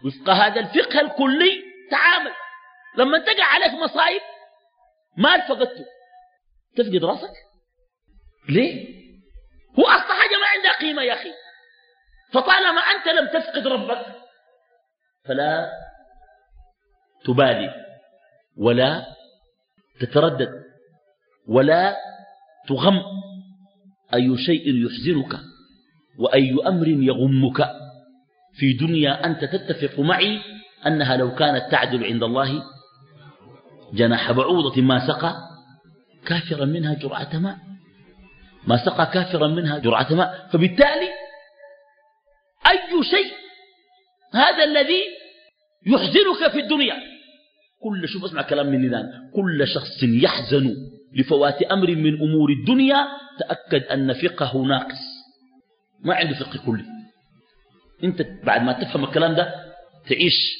وفق هذا الفقه الكلي تعامل. لما تقع عليك مصايب ما فقدته تفقد راسك. ليه؟ هو أصلا حاجة ما عندها قيمة يا أخي. فطالما أنت لم تفقد ربك فلا تبالي ولا تتردد ولا تغم أي شيء يحزنك وأي أمر يغمك. في دنيا أنت تتفق معي أنها لو كانت تعدل عند الله جناح بعوضة ما سقى كافرا منها جرعة ماء. ما سقى كافرا منها جرعة ماء. فبالتالي أي شيء هذا الذي يحزنك في الدنيا. كل شوف اسمع كلام من الآن. كل شخص يحزن لفوات أمر من أمور الدنيا تأكد أن فقهه ناقص. ما عنده فقه كلي. أنت بعد ما تفهم الكلام ده تعيش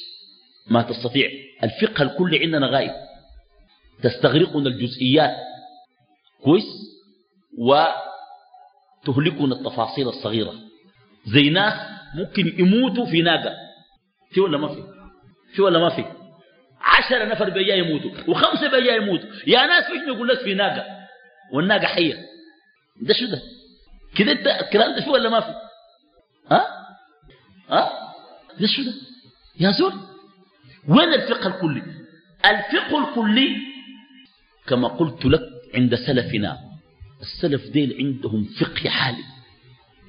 ما تستطيع. الفقه الكلي عندنا غايب تستغرقنا الجزئيات. كويس؟ وتهلكنا التفاصيل الصغيرة. زي ناس ممكن يموتوا في ناقة. في ولا ما في؟ في ولا ما في؟ عشرة نفر بيجا يموتوا وخمسة بيجا يموتوا. يا ناس فيش يقول لك في ناقة. والناقة حية. ده شو ده؟ كده انت الكلام ده في ولا ما في؟ ها؟ ها؟ ده شو ده؟ يا زول وين الفقه الكلي؟ الفقه الكلي كما قلت لك عند سلفنا. السلف ديل عندهم فقه حالي.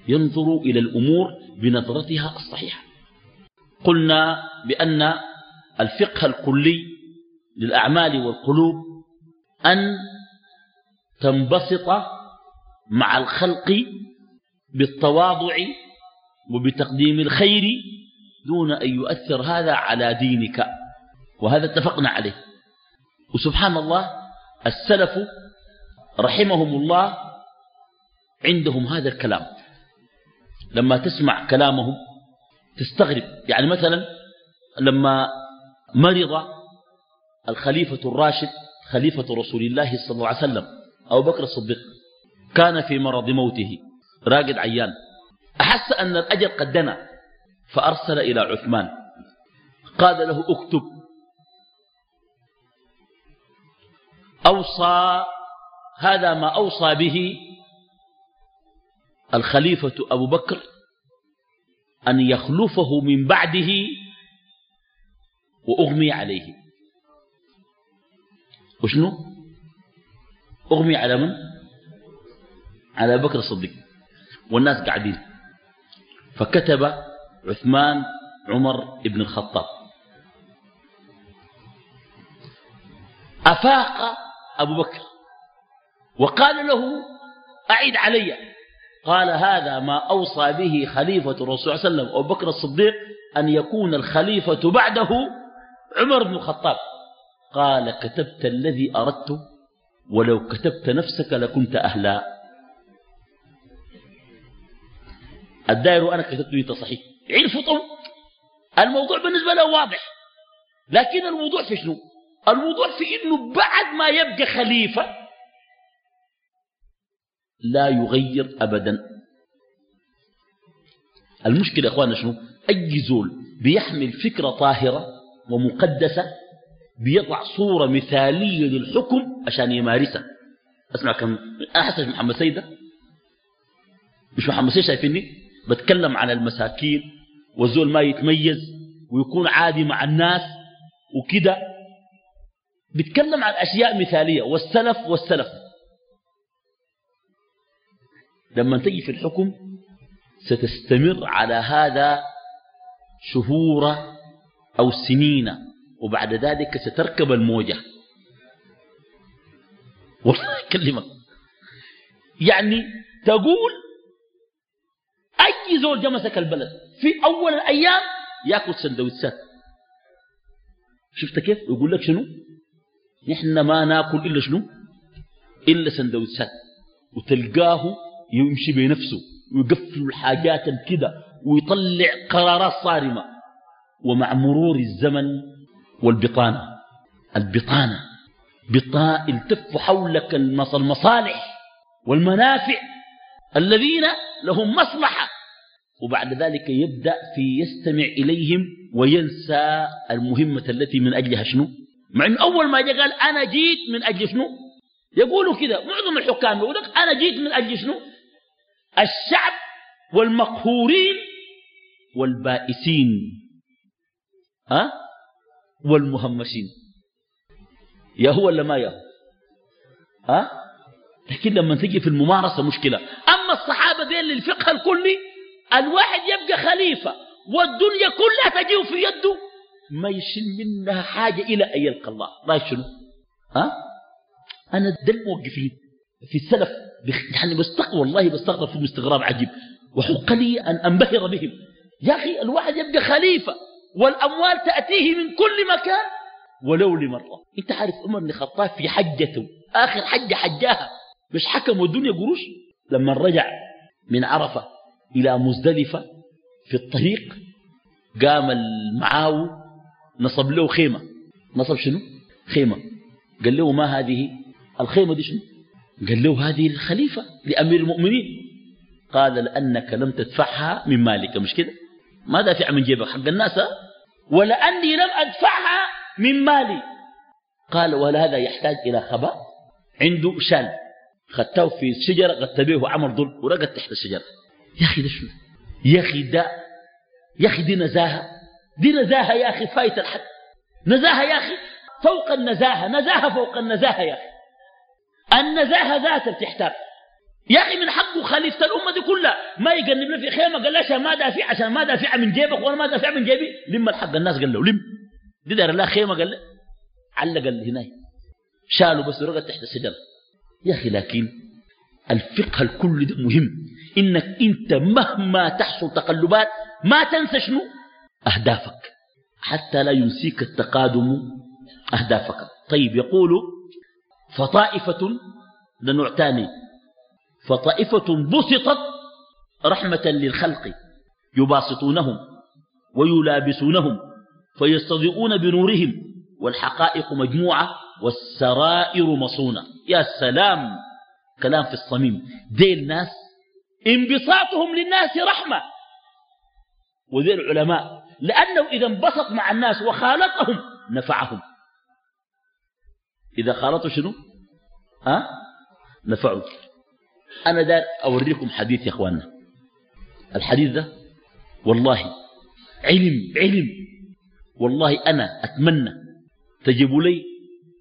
ينظروا إلى الأمور بنظرتها الصحيحة. قلنا بأن الفقه الكلي للأعمال والقلوب أن تنبسط مع الخلق بالتواضع وبتقديم الخير دون أن يؤثر هذا على دينك. وهذا اتفقنا عليه. وسبحان الله السلف رحمهم الله عندهم هذا الكلام. لما تسمع كلامهم تستغرب. يعني مثلا لما مرض الخليفة الراشد خليفة رسول الله صلى الله عليه وسلم أو بكر الصديق كان في مرض موته. راقد عيان. أحس أن الأجل قد دنا فأرسل إلى عثمان. قال له اكتب. أوصى هذا ما أوصى به الخليفة أبو بكر أن يخلفه من بعده وأغمي عليه. وشنو؟ أغمي على من؟ على بكر الصديق. والناس قاعدين. فكتب عثمان عمر ابن الخطاب. أفاق أبو بكر. وقال له أعيد علي. قال هذا ما أوصى به خليفة الرسول صلى الله عليه وسلم أبو بكر الصديق أن يكون الخليفة بعده عمر بن الخطاب. قال كتبت الذي أردت ولو كتبت نفسك لكنت أهلا. الدائر أنا كتبت انت صحيح. عرفوا طول الموضوع بالنسبة له واضح. لكن الموضوع في شنو؟ الموضوع في إنه بعد ما يبقى خليفة لا يغير ابدا. المشكلة يا اخوانا شنو؟ أي زول بيحمل فكرة طاهرة ومقدسة بيضع صورة مثالية للحكم عشان يمارسها. أسمع كم أنا حسن محمد سيدة مش محمد سيدة شايفيني؟ بتكلم عن المساكين والزول ما يتميز ويكون عادي مع الناس وكده. بيتكلم عن أشياء مثالية. والسلف والسلف. لما تجي في الحكم ستستمر على هذا شهور أو سنين وبعد ذلك ستركب الموجة. والله أكلمك. يعني تقول أي زول جمسك البلد في أول الأيام يأكل سندوتشات. شفت كيف؟ يقول لك شنو؟ نحن ما نأكل إلا شنو؟ إلا سندوتشات. وتلقاه يمشي بنفسه ويقفل الحاجات كده ويطلع قرارات صارمة. ومع مرور الزمن والبطانة. البطانة بطاء التف حولك المصالح والمنافع الذين لهم مصلحة. وبعد ذلك يبدأ في يستمع إليهم وينسى المهمة التي من أجلها شنو؟ مع أنه أول ما جاء قال أنا جيت من أجل شنو؟ يقولوا كده معظم الحكام يقول لك أنا جيت من أجل شنو؟ الشعب والمقهورين والبائسين ها؟ والمهمشين. يا هو ولا ما يا؟ ها؟ لكن لما تجي في الممارسة مشكلة. أما الصحابة دين للفقه الكلي الواحد يبقى خليفة والدنيا كلها تجيه في يده ما يشل منها حاجة إلى أن يلقى الله. رايك شنو؟ ها؟ أنا ده الموقفين في السلف. يعني بستغرب والله بستغرب في استغراب عجيب. وحق لي أن أنبهر بهم. يا أخي الواحد يبقى خليفة والأموال تأتيه من كل مكان ولو لمرة. أنت عارف عمر بن الخطاب في حجته آخر حجة حجاها مش حكم الدنيا قروش؟ لما رجع من عرفة إلى مزدلفة في الطريق قام المعاو نصب له خيمة. نصب شنو؟ خيمة. قال له ما هذه؟ الخيمة دي شنو؟ قال له هذه الخليفة لأمير المؤمنين. قال لأنك لم تدفعها من مالك مش كده؟ ما دافع من جيبك حق الناس ولأني لم أدفعها من مالي. قال ولا هذا يحتاج إلى خباء عنده شال خدته في الشجرة غطى به عمر ضل ورقد تحت الشجرة. يا أخي ده شنو؟ يا أخي ده يا أخي دي نزاهة. دي نزاهة يا أخي فايت الحد. نزاهة يا أخي فوق النزاهة. نزاهة فوق النزاهة يا أخي. النزاهة ذاتها بتحتاج يا أخي من حقه خليفة الأمة دي كلها ما يقنب له في خيمة قال عشان ما دافع عشان ما دافع من جيبك وأنا ما دافع من جيبي. لم الحق الناس قال له لم. دي دار الله خيمة قال له. علق هنا شالوا بس رقد تحت الشجرة يا أخي لكن الفقه الكل ده مهم. إنك أنت مهما تحصل تقلبات ما تنسى شنو؟ أهدافك. حتى لا ينسيك التقادم أهدافك. طيب يقول فطائفة لنوع ثاني فطائفة بسطت رحمة للخلق يباسطونهم ويلابسونهم فيستضيئون بنورهم والحقائق مجموعة والسرائر مصونة. يا سلام كلام في الصميم. دي الناس انبساطهم للناس رحمة. وذي العلماء لأنه إذا انبسط مع الناس وخالطهم نفعهم. إذا خالطوا شنو؟ ها؟ نفعوا أنا دار أوريكم حديث يا أخواننا. الحديث ده والله علم علم. والله أنا أتمنى تجيبوا لي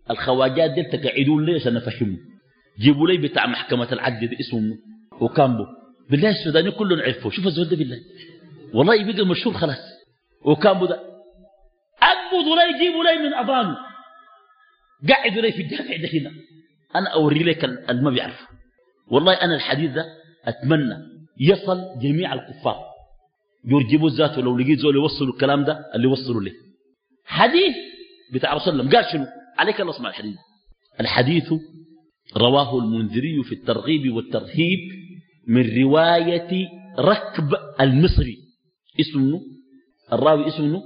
الخواجات دي تقعدون لي عشان أفهمه. جيبوا لي بتاع محكمة العدل ده اسمه وكامبو بالله السوداني كلهم عرفوا شوف الزول ده بالله. والله بقى مشهور خلاص. وكامبو ده. أقبضوا لي جيبوا لي من أضانه. قعدوا لي في الجامع ده هنا أنا أوري لك اللي ما بيعرفه. والله أنا الحديث ده أتمنى يصل جميع الكفار. جورج بوش ذاته لو لقيت زول يوصلوا الكلام ده اللي يوصلوا له. حديث بتاع رسول الله قال شنو؟ عليك الله اسمع الحديث. الحديث رواه المنذري في الترغيب والترهيب من رواية ركب المصري. اسمه الراوي اسمه؟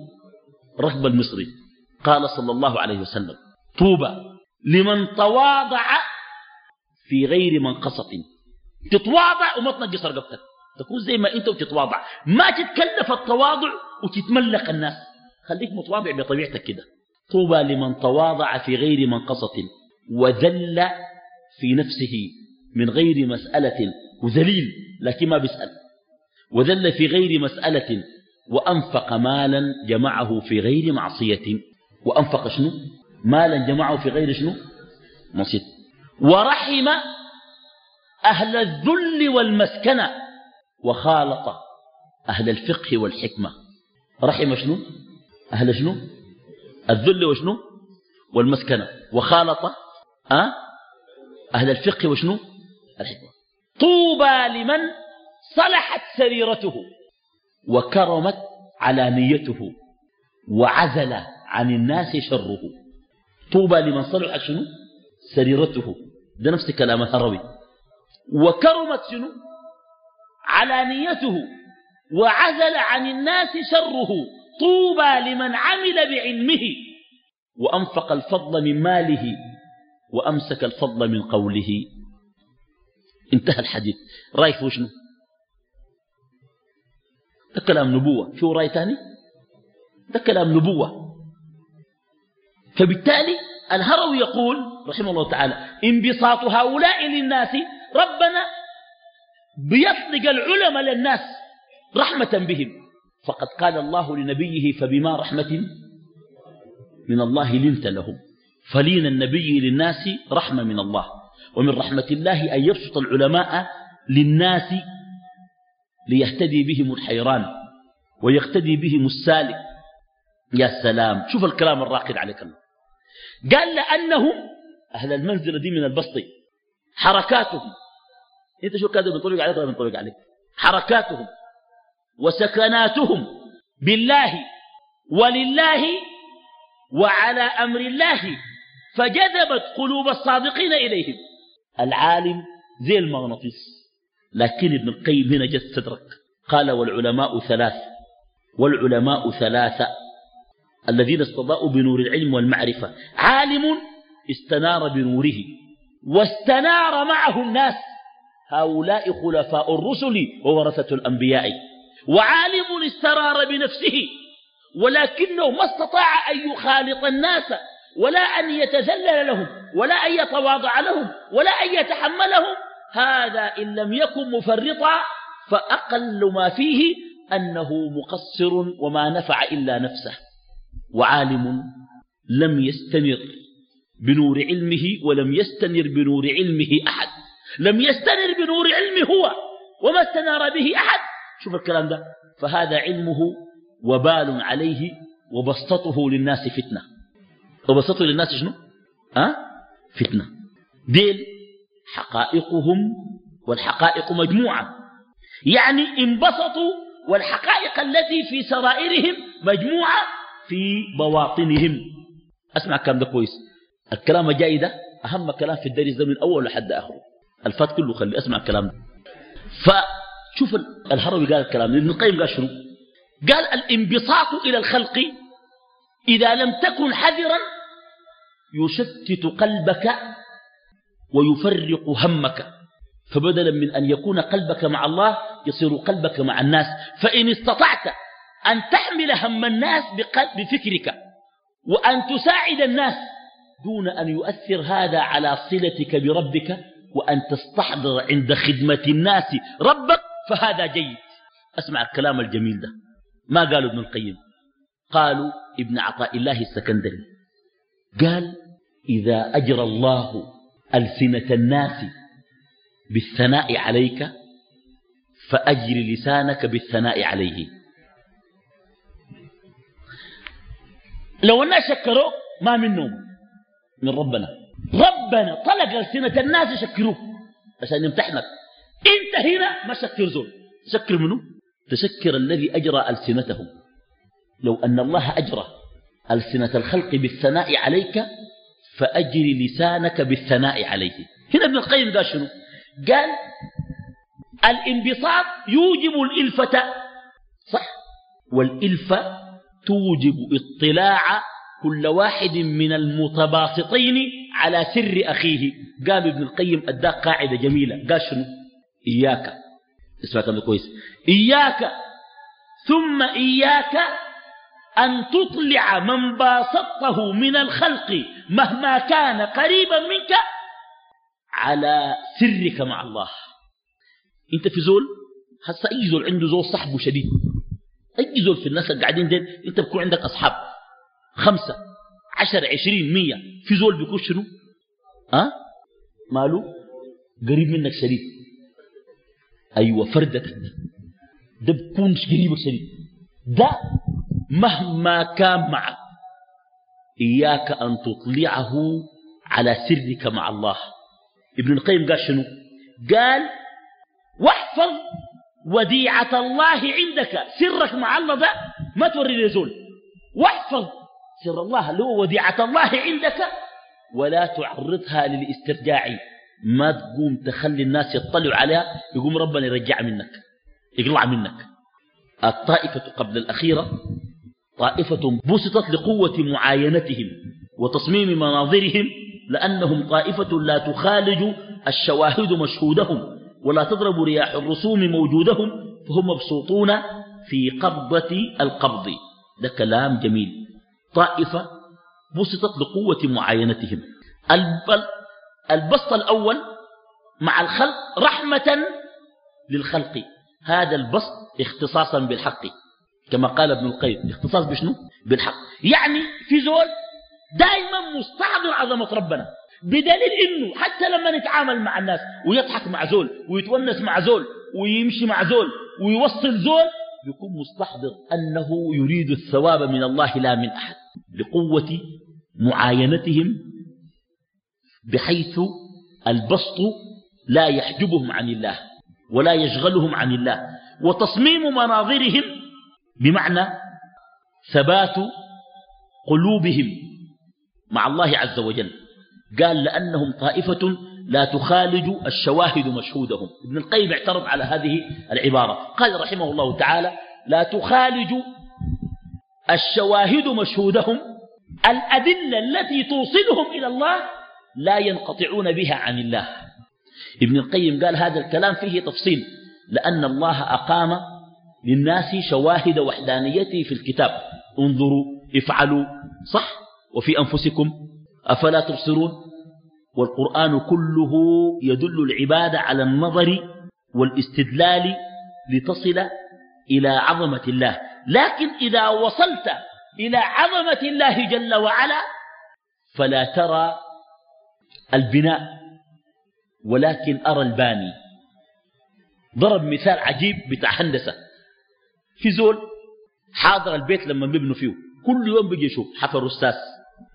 ركب المصري. قال صلى الله عليه وسلم طوبى لمن تواضع في غير منقصة. تتواضع وما تنقص رقبتك. تكون زي ما أنت وتتواضع. ما تتكلف التواضع وتتملق الناس. خليك متواضع بطبيعتك كده. طوبى لمن تواضع في غير منقصة وذل في نفسه من غير مسألة وذليل لكن ما بيسأل. وذل في غير مسألة وأنفق مالا جمعه في غير معصية. وأنفق شنو؟ مالا جمعه في غير شنو؟ معصية ورحم أهل الذل والمسكنة وخالط أهل الفقه والحكمة. رحم شنو؟ أهل شنو؟ الذل وشنو؟ والمسكنة وخالط أه؟ أهل الفقه وشنو؟ الحكمة. طوبى لمن صلحت سريرته وكرمت علانيته وعزل عن الناس شره. طوبى لمن صلحت شنو؟ سريرته. ده نفس كلام الهروي. وكرمت شنو؟ علانيته. وعزل عن الناس شره. طوبى لمن عمل بعلمه. وأنفق الفضل من ماله. وأمسك الفضل من قوله. انتهى الحديث. رأي في شنو؟ ده كلام نبوة. شو رأي تاني؟ ده كلام نبوة. فبالتالي الهروي يقول رحمه الله تعالى انبساط هؤلاء للناس ربنا بيطلق العلماء للناس رحمة بهم. فقد قال الله لنبيه فبما رحمة من الله لنت لهم. فلين النبي للناس رحمة من الله. ومن رحمة الله أن يبسط العلماء للناس ليهتدي بهم الحيران ويقتدي بهم السالك. يا سلام. شوف الكلام الراقد عليك الله. قال لأنهم أهل المنزلة دي من البسط. حركاتهم. أنت شو كذا بنطلق عليك ولا بنطلق عليك؟ حركاتهم وسكناتهم بالله ولله وعلى أمر الله فجذبت قلوب الصادقين إليهم. العالم زي المغناطيس. لكن ابن القيم هنا جد استدرك قال والعلماء ثلاث. والعلماء ثلاثة. الذين استضاءوا بنور العلم والمعرفة. عالم استنار بنوره واستنار معه الناس. هؤلاء خلفاء الرسل وورثة الأنبياء. وعالم استرار بنفسه ولكنه ما استطاع أن يخالط الناس ولا أن يتذلل لهم ولا أن يتواضع لهم ولا أن يتحملهم. هذا إن لم يكن مفرطا فأقل ما فيه أنه مقصر وما نفع إلا نفسه. وعالم لم يستنر بنور علمه ولم يستنر بنور علمه أحد. لم يستنر بنور علمه هو وما استنار به أحد. شوف الكلام ده. فهذا علمه وبال عليه وبسطته للناس فتنة. وبسطه للناس شنو؟ أه؟ فتنة. ديل حقائقهم والحقائق مجموعة. يعني انبسطوا والحقائق التي في سرائرهم مجموعة في بواطنهم. أسمع الكلام ده كويس. الكلام الجاي ده أهم كلام في الدرس ده من أول لحد آخره. الفات كله خلي أسمع الكلام ده. فشوف الهروي قال الكلام ابن القيم قال شنو؟ قال الانبساط إلى الخلق إذا لم تكن حذرا يشتت قلبك ويفرق همك. فبدلا من أن يكون قلبك مع الله يصير قلبك مع الناس. فإن استطعت أن تحمل هم الناس بفكرك وأن تساعد الناس دون أن يؤثر هذا على صلتك بربك وأن تستحضر عند خدمة الناس ربك فهذا جيد. أسمع الكلام الجميل ده. ما قالوا ابن القيم؟ قالوا ابن عطاء الله السكندري. قال إذا أجرى الله ألسنة الناس بالثناء عليك فأجر لسانك بالثناء عليه. لو الناس شكروا ما منهم من ربنا. ربنا طلق ألسنة الناس يشكروك عشان يمتحنك انت هنا ما شكر زول. شكر منه تشكر الذي أجرى ألسنتهم. لو أن الله أجرى ألسنة الخلق بالثناء عليك فأجري لسانك بالثناء عليه. هنا ابن القيم قال شنو؟ قال الانبساط يوجب الإلفة. صح؟ والإلفة توجب اطلاع كل واحد من المتباسطين على سر أخيه. قام ابن القيم أداك قاعدة جميلة. قال شنو؟ إياك. اسمع كلام كويس. إياك. ثم إياك أن تطلع من باسطته من الخلق مهما كان قريبا منك على سرك مع الله. أنت في زول؟ هسه أي زول عنده زول صحبه شديد. أي زول في الناس قاعدين دين أنت بكون عندك أصحاب. خمسة عشر عشرين مية. في زول بيكون شنو؟ أه؟ ماله؟ قريب منك شديد أيوه فردتك ده. بكون قريبك شديد ده مهما كان معك إياك أن تطلعه على سرك مع الله. ابن القيم قال شنو؟ قال واحفظ وديعة الله عندك. سرك مع الله ده ما توري لزول واحفظ. سر الله اللي هو وديعة الله عندك. ولا تعرضها للاسترجاع. ما تقوم تخلي الناس يطلعوا عليها. يقوم ربنا يرجع منك. يقلع منك. الطائفة قبل الأخيرة طائفة بسطت لقوة معاينتهم وتصميم مناظرهم لأنهم طائفة لا تخالج الشواهد مشهودهم. ولا تضرب رياح الرسوم موجودهم فهم مبسوطون في قبضة القبض. ده كلام جميل. طائفة بسطت لقوة معاينتهم. البسط الأول مع الخلق رحمة للخلق. هذا البسط اختصاصا بالحق. كما قال ابن القيم. اختصاص بشنو؟ بالحق. يعني في زول دائما مستحضر عظمة ربنا. بدليل إنه حتى لما نتعامل مع الناس ويضحك مع زول ويتونس مع زول ويمشي مع زول ويوصل زول يكون مستحضر أنه يريد الثواب من الله لا من أحد لقوة معاينتهم بحيث البسط لا يحجبهم عن الله ولا يشغلهم عن الله وتصميم مناظرهم بمعنى ثبات قلوبهم مع الله عز وجل. قال لأنهم طائفة لا تخالج الشواهد مشهودهم. ابن القيم اعترض على هذه العبارة. قال رحمه الله تعالى لا تخالج الشواهد مشهودهم الأدلة التي توصلهم إلى الله لا ينقطعون بها عن الله. ابن القيم قال هذا الكلام فيه تفصيل لأن الله أقام للناس شواهد وحدانيته في الكتاب. انظروا افعلوا صح؟ وفي أنفسكم أفلا تبصرون؟ والقرآن كله يدل العباد على النظر والاستدلال لتصل إلى عظمة الله. لكن إذا وصلت إلى عظمة الله جل وعلا فلا ترى البناء ولكن أرى الباني. ضرب مثال عجيب بتاع هندسة. في زول حاضر البيت لما بيبنوا فيه كل يوم بيجي يشوف حفروا الساس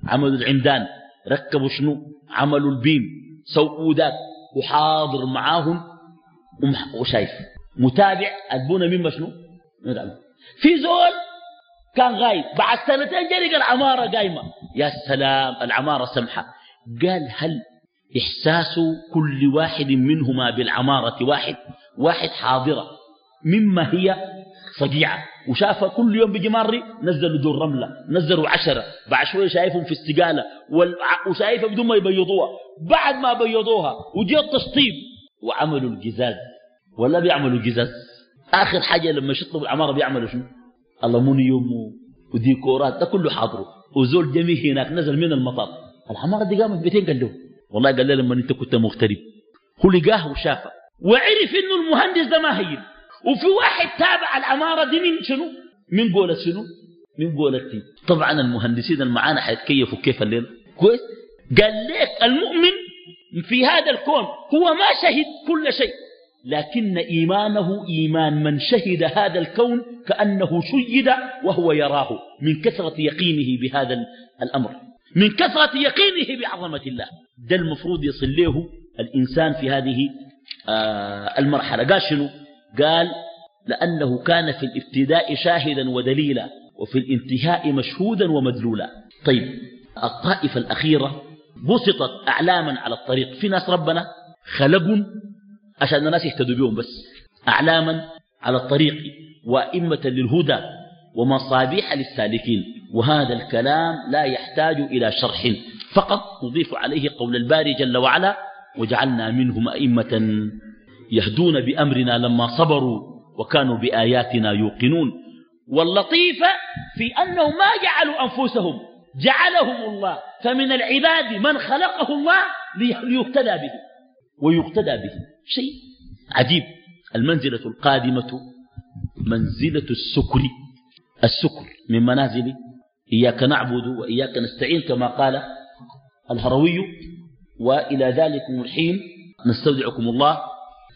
عملوا العمدان. ركبوا شنو؟ عملوا البيم. سووا ذاك. وحاضر معاهم. وشايف. متابع. ألبونا مما شنو؟ في زول كان غايب. بعد سنتين جرق العمارة قايمة. يا سلام العمارة سمحة. قال هل إحساس كل واحد منهما بالعمارة واحد؟ واحد حاضرة. مما هي؟ صقيعة وشافها كل يوم بيجي ماري نزلوا دور رملة نزلوا عشرة. بعد شوية شايفهم في استقالة وشايفها بدون ما يبيضوها. بعد ما بيضوها وجاء التشطيب وعملوا الجزاز ولا بيعملوا الجزاز آخر حاجة لما يشطبوا العمارة بيعملوا شنو؟ ألمونيوم وديكورات ده كله حاضره. وزول جميع هناك نزل من المطار. العمارة دي قامت 200 قال له والله قال له لما انت كنت مغترب. هو لقاه وشافه وعرف إنه المهندس ده ما هين. وفي واحد تابع العمارة دي من شنو؟ من قولة شنو؟ من قولتي طبعا المهندسين المعانا حيتكيفوا كيف الليل. كويس؟ قال لك المؤمن في هذا الكون هو ما شهد كل شيء لكن إيمانه إيمان من شهد هذا الكون كأنه شيد وهو يراه من كثرة يقينه بهذا الأمر. من كثرة يقينه بعظمة الله. ده المفروض يصل له الإنسان في هذه آه، المرحلة. قال شنو؟ قال لأنه كان في الابتداء شاهدا ودليلا وفي الانتهاء مشهودا ومدلولا. طيب الطائفة الأخيرة بسطت أعلاما على الطريق. في ناس ربنا خلقهم عشان الناس يهتدوا بهم بس. أعلاما على الطريق وإمة للهدى ومصابيح للسالكين. وهذا الكلام لا يحتاج إلى شرح. فقط نضيف عليه قول الباري جل وعلا وجعلنا منهم أئمة يهدون بأمرنا لما صبروا وكانوا بآياتنا يوقنون. واللطيف في أنهم ما جعلوا أنفسهم جعلهم الله. فمن العباد من خلقه الله ليقتدى به. ويقتدى به. شيء عجيب. المنزلة القادمة منزلة السكر. السكر من منازل إياك نعبد وإياك نستعين كما قال الهروي. وإلى ذلك الحين نستودعكم الله.